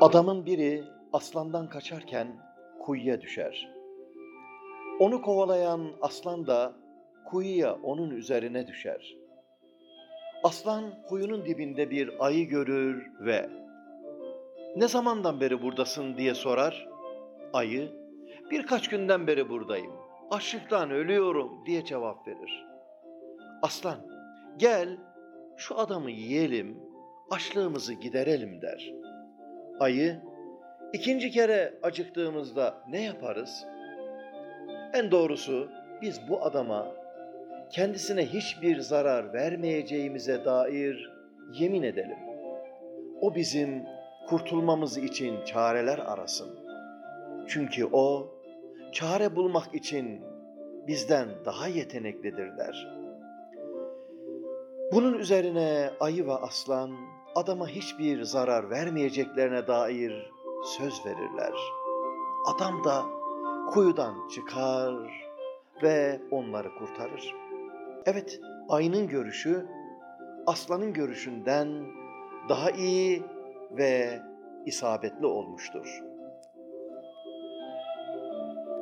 Adamın biri aslandan kaçarken kuyuya düşer. Onu kovalayan aslan da kuyuya onun üzerine düşer. Aslan kuyunun dibinde bir ayı görür ve "Ne zamandan beri buradasın?" diye sorar. Ayı, "Birkaç günden beri buradayım. Açlıktan ölüyorum." diye cevap verir. Aslan, "Gel şu adamı yiyelim, açlığımızı giderelim." der. Ayı, ikinci kere acıktığımızda ne yaparız? En doğrusu biz bu adama kendisine hiçbir zarar vermeyeceğimize dair yemin edelim. O bizim kurtulmamız için çareler arasın. Çünkü o çare bulmak için bizden daha yeteneklidir der. Bunun üzerine ayı ve aslan adama hiçbir zarar vermeyeceklerine dair söz verirler. Adam da kuyudan çıkar ve onları kurtarır. Evet, ayının görüşü aslanın görüşünden daha iyi ve isabetli olmuştur.